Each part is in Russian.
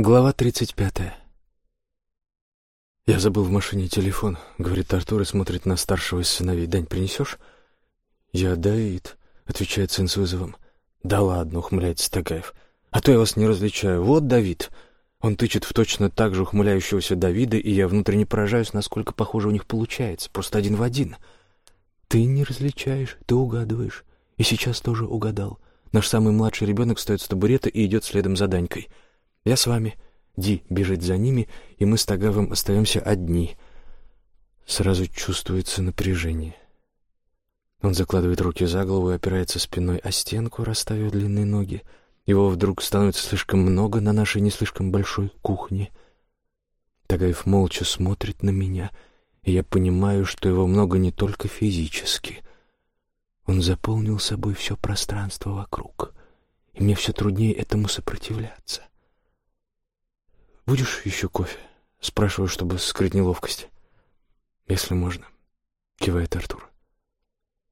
Глава тридцать пятая. «Я забыл в машине телефон», — говорит Артур и смотрит на старшего из сыновей. «Дань, принесешь?» «Я Давид», — отвечает сын с вызовом. «Да ладно», — ухмыляется Тагаев. «А то я вас не различаю. Вот Давид». Он тычет в точно так же ухмыляющегося Давида, и я внутренне поражаюсь, насколько похоже у них получается. Просто один в один. «Ты не различаешь, ты угадываешь. И сейчас тоже угадал. Наш самый младший ребенок встает с табурета и идет следом за Данькой». Я с вами. Ди бежит за ними, и мы с Тагавым остаемся одни. Сразу чувствуется напряжение. Он закладывает руки за голову и опирается спиной о стенку, расставив длинные ноги. Его вдруг становится слишком много на нашей не слишком большой кухне. Тагаев молча смотрит на меня, и я понимаю, что его много не только физически. Он заполнил собой все пространство вокруг, и мне все труднее этому сопротивляться. «Будешь еще кофе?» — спрашиваю, чтобы скрыть неловкость. «Если можно», — кивает Артур.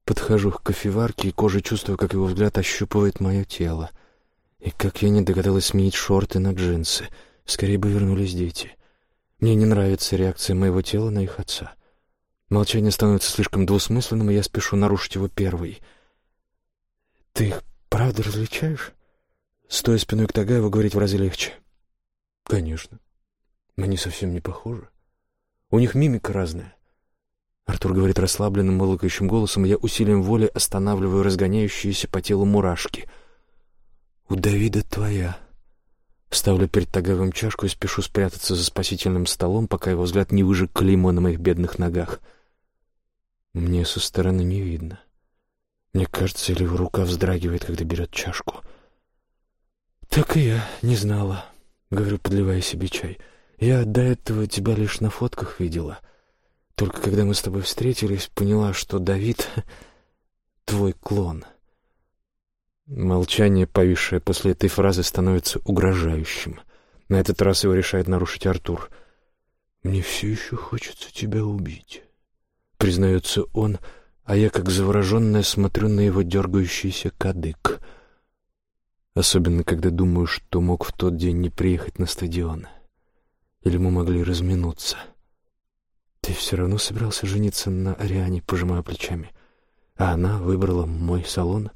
Подхожу к кофеварке и кожей чувствую, как его взгляд ощупывает мое тело. И как я не догадалась сменить шорты на джинсы. Скорее бы вернулись дети. Мне не нравится реакция моего тела на их отца. Молчание становится слишком двусмысленным, и я спешу нарушить его первый. «Ты их правда различаешь?» Стоя спиной к Тагаеву, говорить в разы легче. Конечно. Они совсем не похожи. У них мимика разная. Артур говорит расслабленным, мурлыкающим голосом, и я усилием воли останавливаю разгоняющиеся по телу мурашки. «У Давида твоя». Ставлю перед Тагаевым чашку и спешу спрятаться за спасительным столом, пока его взгляд не выжег клеймо на моих бедных ногах. Мне со стороны не видно. Мне кажется, или его рука вздрагивает, когда берет чашку. Так и я не знала. — говорю, подливая себе чай. «Я до этого тебя лишь на фотках видела. Только когда мы с тобой встретились, поняла, что Давид — твой клон». Молчание, повисшее после этой фразы, становится угрожающим. На этот раз его решает нарушить Артур. «Мне все еще хочется тебя убить», — признается он, а я, как завороженная, смотрю на его дергающийся кадык — Особенно, когда думаю, что мог в тот день не приехать на стадион. Или мы могли разминуться. Ты все равно собирался жениться на Ариане, пожимая плечами. А она выбрала мой салон,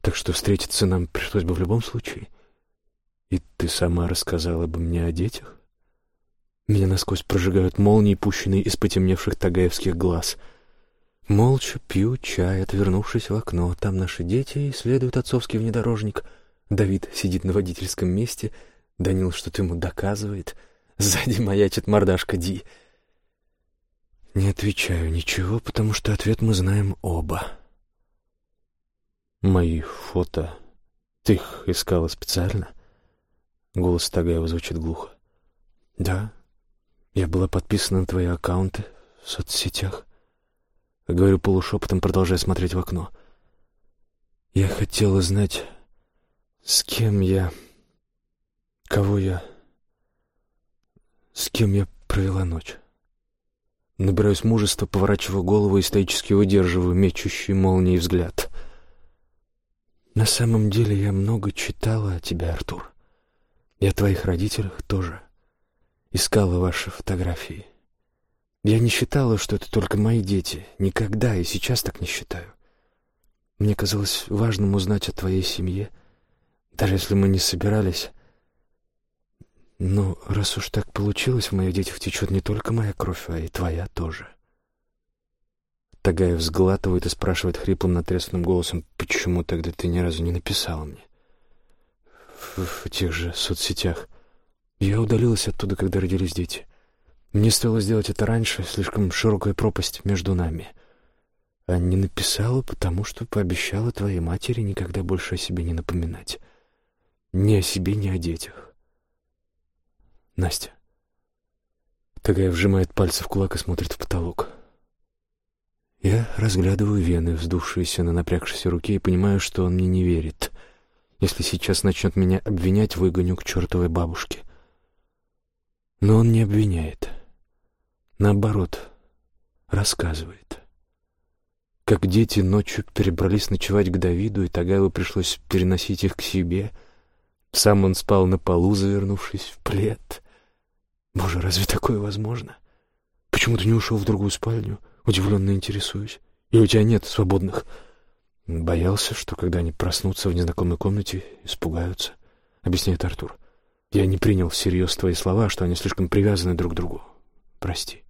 так что встретиться нам пришлось бы в любом случае. И ты сама рассказала бы мне о детях? Меня насквозь прожигают молнии, пущенные из потемневших тагаевских глаз. Молча пью чай, отвернувшись в окно. Там наши дети исследуют отцовский внедорожник — Давид сидит на водительском месте, Данил что-то ему доказывает. Сзади маячит мордашка Ди. Не отвечаю ничего, потому что ответ мы знаем оба. Мои фото... Ты их искала специально? Голос Тагаева звучит глухо. Да. Я была подписана на твои аккаунты в соцсетях. Говорю полушепотом, продолжая смотреть в окно. Я хотела знать с кем я... Кого я... С кем я провела ночь? Набираюсь мужества, поворачиваю голову и стоически удерживаю мечущий молнией взгляд. На самом деле я много читала о тебе, Артур. И о твоих родителях тоже. Искала ваши фотографии. Я не считала, что это только мои дети. Никогда и сейчас так не считаю. Мне казалось важным узнать о твоей семье — даже если мы не собирались. Но раз уж так получилось, в моих детях течет не только моя кровь, а и твоя тоже. Тагаев сглатывает и спрашивает хриплым натреснутым голосом, почему тогда ты ни разу не написала мне? В, в тех же соцсетях. Я удалилась оттуда, когда родились дети. Мне стоило сделать это раньше, слишком широкая пропасть между нами. А не написала, потому что пообещала твоей матери никогда больше о себе не напоминать. Ни о себе, ни о детях. Настя. Тагая вжимает пальцы в кулак и смотрит в потолок. Я разглядываю вены, вздувшиеся на напрягшейся руке, и понимаю, что он мне не верит. Если сейчас начнет меня обвинять, выгоню к чертовой бабушке. Но он не обвиняет. Наоборот, рассказывает. Как дети ночью перебрались ночевать к Давиду, и Тагаеву пришлось переносить их к себе — Сам он спал на полу, завернувшись в плед. Боже, разве такое возможно? Почему ты не ушел в другую спальню? Удивленно интересуюсь. И у тебя нет свободных? Боялся, что когда они проснутся в незнакомой комнате, испугаются, объясняет Артур. Я не принял всерьез твои слова, что они слишком привязаны друг к другу. Прости.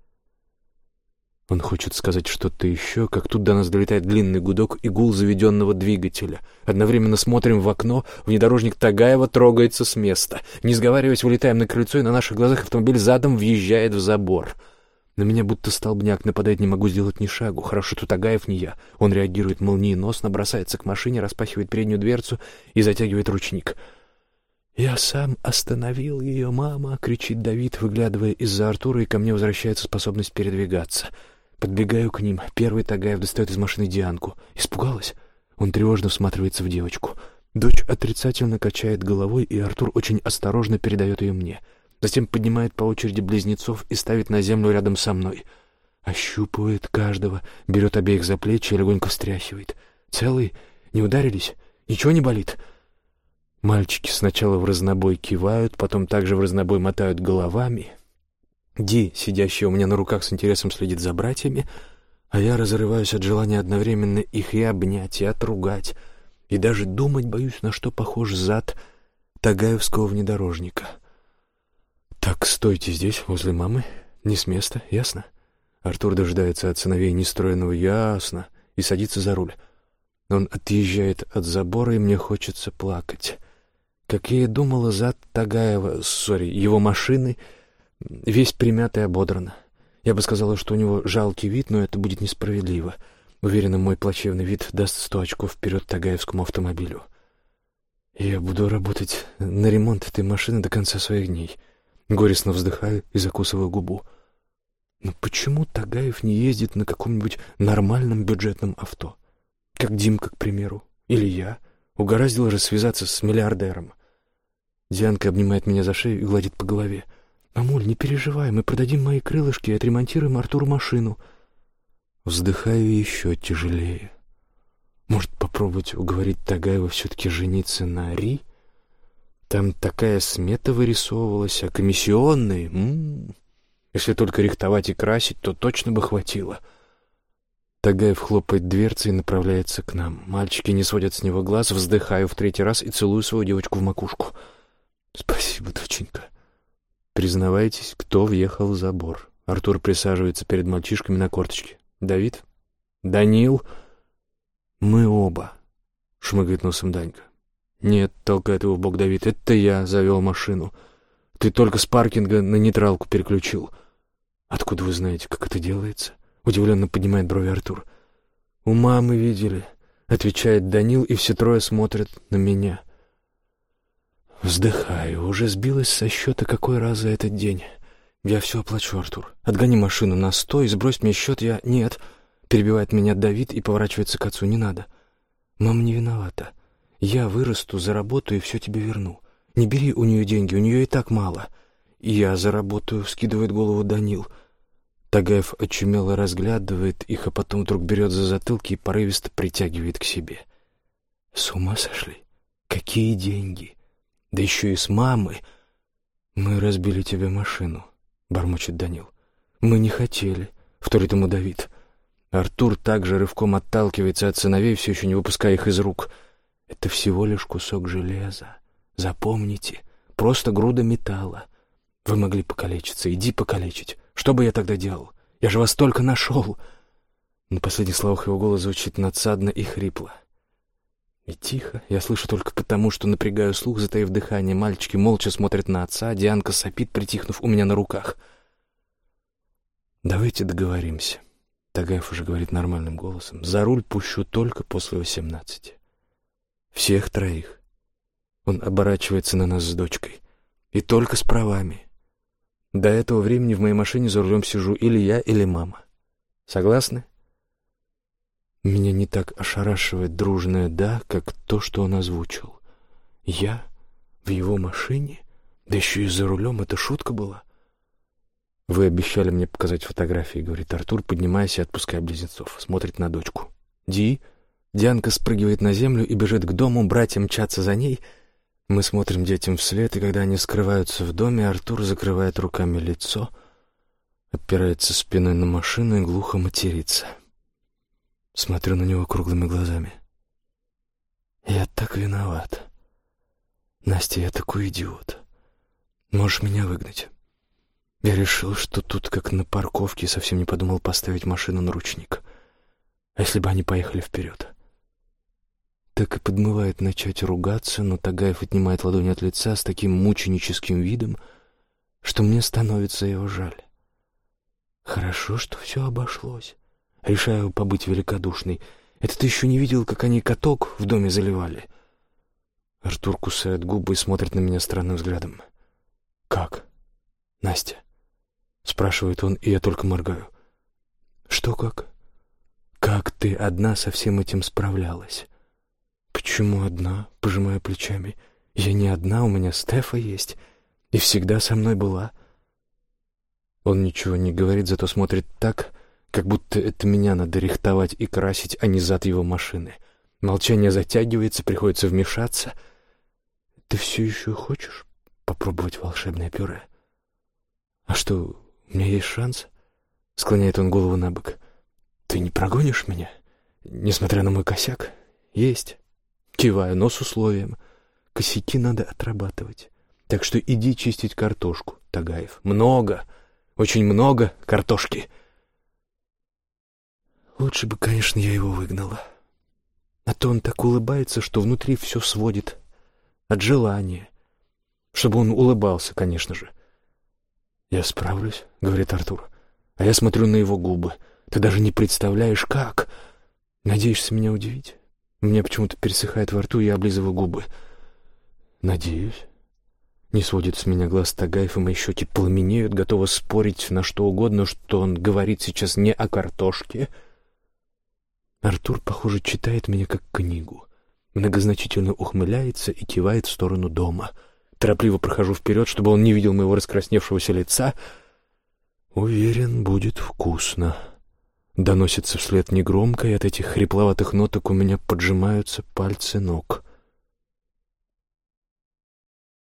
Он хочет сказать что-то еще, как тут до нас долетает длинный гудок и гул заведенного двигателя. Одновременно смотрим в окно, внедорожник Тагаева трогается с места. Не сговариваясь, вылетаем на крыльцо, и на наших глазах автомобиль задом въезжает в забор. На меня будто столбняк нападает, не могу сделать ни шагу. Хорошо, что Тагаев не я. Он реагирует молниеносно, бросается к машине, распахивает переднюю дверцу и затягивает ручник. «Я сам остановил ее, мама!» — кричит Давид, выглядывая из-за Артура, и ко мне возвращается способность передвигаться. Подбегаю к ним. Первый Тагаев достает из машины Дианку. Испугалась? Он тревожно всматривается в девочку. Дочь отрицательно качает головой, и Артур очень осторожно передает ее мне. Затем поднимает по очереди близнецов и ставит на землю рядом со мной. Ощупывает каждого, берет обеих за плечи и легонько встряхивает. «Целый? Не ударились? Ничего не болит?» Мальчики сначала в разнобой кивают, потом также в разнобой мотают головами. Ди, сидящая у меня на руках с интересом следит за братьями, а я разрываюсь от желания одновременно их и обнять, и отругать, и даже думать боюсь, на что похож зад тагаевского внедорожника. «Так, стойте здесь, возле мамы, не с места, ясно?» Артур дожидается от сыновей нестроенного «ясно» и садится за руль. Он отъезжает от забора, и мне хочется плакать. Как я и думала, зад Тагаева, сори, его машины — Весь примятый и ободран. Я бы сказала, что у него жалкий вид, но это будет несправедливо. Уверена, мой плачевный вид даст сто очков вперед Тагаевскому автомобилю. Я буду работать на ремонт этой машины до конца своих дней. Горестно вздыхаю и закусываю губу. Но почему Тагаев не ездит на каком-нибудь нормальном бюджетном авто? Как Димка, к примеру. Или я. Угораздило же связаться с миллиардером. Дианка обнимает меня за шею и гладит по голове. — «Мамуль, не переживай, мы продадим мои крылышки и отремонтируем Артуру машину». Вздыхаю еще тяжелее. Может, попробовать уговорить Тагаева все-таки жениться на Ри? Там такая смета вырисовывалась, а комиссионные... М -м -м. Если только рихтовать и красить, то точно бы хватило. Тагаев хлопает дверцей и направляется к нам. Мальчики не сводят с него глаз, вздыхаю в третий раз и целую свою девочку в макушку. «Спасибо, доченька». Признавайтесь, кто въехал в забор. Артур присаживается перед мальчишками на корточке. Давид? Данил? Мы оба. Шмыгает носом Данька. Нет, толкает его в бок Давид. Это я завел машину. Ты только с паркинга на нейтралку переключил. Откуда вы знаете, как это делается? Удивленно поднимает брови Артур. У мамы видели. Отвечает Данил, и все трое смотрят на меня. Вздыхаю. Уже сбилась со счета какой раз за этот день. Я все оплачу, Артур. Отгони машину на сто и сбрось мне счет. Я... Нет. Перебивает меня Давид и поворачивается к отцу. Не надо. Мама не виновата. Я вырасту, заработаю и все тебе верну. Не бери у нее деньги, у нее и так мало. Я заработаю, скидывает голову Данил. Тагаев очумело разглядывает их, а потом вдруг берет за затылки и порывисто притягивает к себе. С ума сошли? Какие деньги? Да еще и с мамой. Мы разбили тебе машину, бормочет Данил. Мы не хотели, вторит ему Давид. Артур также рывком отталкивается от сыновей, все еще не выпуская их из рук. Это всего лишь кусок железа. Запомните, просто груда металла. Вы могли покалечиться, иди покалечить. Что бы я тогда делал? Я же вас только нашел. На последних словах его голос звучит надсадно и хрипло. И тихо, я слышу только потому, что напрягаю слух, затаив дыхание. Мальчики молча смотрят на отца, Дианка сопит, притихнув у меня на руках. «Давайте договоримся», — Тагаев уже говорит нормальным голосом. «За руль пущу только после восемнадцати. Всех троих». Он оборачивается на нас с дочкой. «И только с правами. До этого времени в моей машине за рулем сижу или я, или мама. Согласны?» Меня не так ошарашивает дружное «да», как то, что он озвучил. Я? В его машине? Да еще и за рулем. Это шутка была? «Вы обещали мне показать фотографии», — говорит Артур, поднимаясь и отпуская близнецов. Смотрит на дочку. «Ди?» Дианка спрыгивает на землю и бежит к дому, братья мчатся за ней. Мы смотрим детям вслед, и когда они скрываются в доме, Артур закрывает руками лицо, опирается спиной на машину и глухо матерится. Смотрю на него круглыми глазами. Я так виноват. Настя, я такой идиот. Можешь меня выгнать. Я решил, что тут как на парковке, совсем не подумал поставить машину на ручник. А если бы они поехали вперед? Так и подмывает начать ругаться, но Тагаев отнимает ладонь от лица с таким мученическим видом, что мне становится его жаль. Хорошо, что все обошлось. Решаю побыть великодушной. Это ты еще не видел, как они каток в доме заливали? Артур кусает губы и смотрит на меня странным взглядом. «Как? Настя?» Спрашивает он, и я только моргаю. «Что как?» «Как ты одна со всем этим справлялась?» «Почему одна?» — пожимая плечами. «Я не одна, у меня Стефа есть. И всегда со мной была». Он ничего не говорит, зато смотрит так, как будто это меня надо рихтовать и красить, а не зад его машины. Молчание затягивается, приходится вмешаться. «Ты все еще хочешь попробовать волшебное пюре?» «А что, у меня есть шанс?» — склоняет он голову на бок. «Ты не прогонишь меня, несмотря на мой косяк?» «Есть». Киваю, но с условием. Косяки надо отрабатывать. Так что иди чистить картошку, Тагаев. Много, очень много картошки. Лучше бы, конечно, я его выгнала. А то он так улыбается, что внутри все сводит от желания. Чтобы он улыбался, конечно же. «Я справлюсь», — говорит Артур. А я смотрю на его губы. Ты даже не представляешь, как. Надеешься меня удивить? У меня почему-то пересыхает во рту, и я облизываю губы. Надеюсь. Не сводит с меня глаз Тагаев, и мои щеки пламенеют, готовы спорить на что угодно, что он говорит сейчас не о картошке. Артур, похоже, читает меня как книгу. Многозначительно ухмыляется и кивает в сторону дома — Торопливо прохожу вперед, чтобы он не видел моего раскрасневшегося лица. «Уверен, будет вкусно». Доносится вслед негромко, и от этих хрипловатых ноток у меня поджимаются пальцы ног.